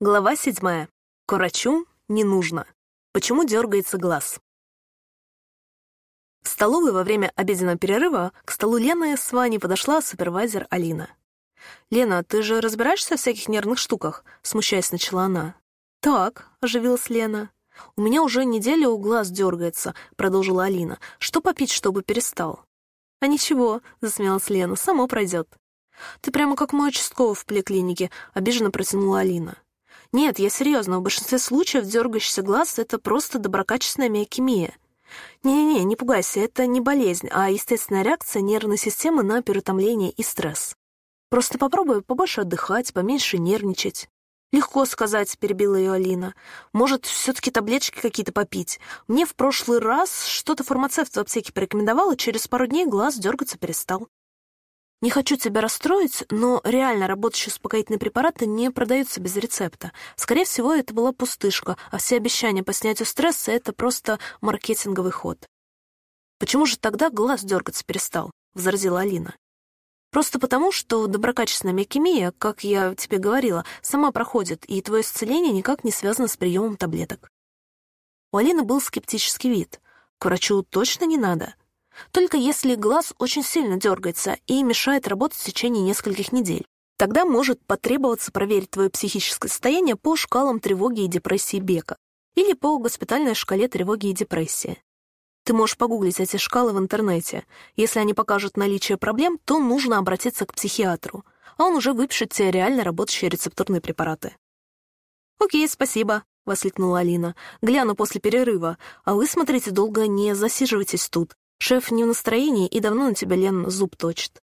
Глава седьмая. К врачу не нужно. Почему дергается глаз? В столовой во время обеденного перерыва к столу Лены с Ваней подошла супервайзер Алина. «Лена, ты же разбираешься в всяких нервных штуках?» — смущаясь начала она. «Так», — оживилась Лена. «У меня уже неделю глаз дергается», — продолжила Алина. «Что попить, чтобы перестал?» «А ничего», — засмеялась Лена, — «само пройдет». «Ты прямо как мой участковый в поликлинике», — обиженно протянула Алина. Нет, я серьезно, в большинстве случаев дергающийся глаз — это просто доброкачественная миокемия. Не-не-не, не пугайся, это не болезнь, а естественная реакция нервной системы на переутомление и стресс. Просто попробуй побольше отдыхать, поменьше нервничать. «Легко сказать», — перебила ее Алина. «Может, все-таки таблеточки какие-то попить? Мне в прошлый раз что-то фармацевт в аптеке порекомендовал, и через пару дней глаз дергаться перестал». Не хочу тебя расстроить, но реально работающие успокоительные препараты не продаются без рецепта. Скорее всего, это была пустышка, а все обещания по снятию стресса — это просто маркетинговый ход. «Почему же тогда глаз дергаться перестал?» — возразила Алина. «Просто потому, что доброкачественная миокемия, как я тебе говорила, сама проходит, и твое исцеление никак не связано с приемом таблеток». У Алины был скептический вид. «К врачу точно не надо?» Только если глаз очень сильно дергается и мешает работать в течение нескольких недель. Тогда может потребоваться проверить твое психическое состояние по шкалам тревоги и депрессии Бека или по госпитальной шкале тревоги и депрессии. Ты можешь погуглить эти шкалы в интернете. Если они покажут наличие проблем, то нужно обратиться к психиатру, а он уже выпишет тебе реально работающие рецептурные препараты. «Окей, спасибо», — воскликнула Алина. «Гляну после перерыва, а вы, смотрите, долго не засиживайтесь тут. Шеф не в настроении и давно на тебя, Лен, зуб точит.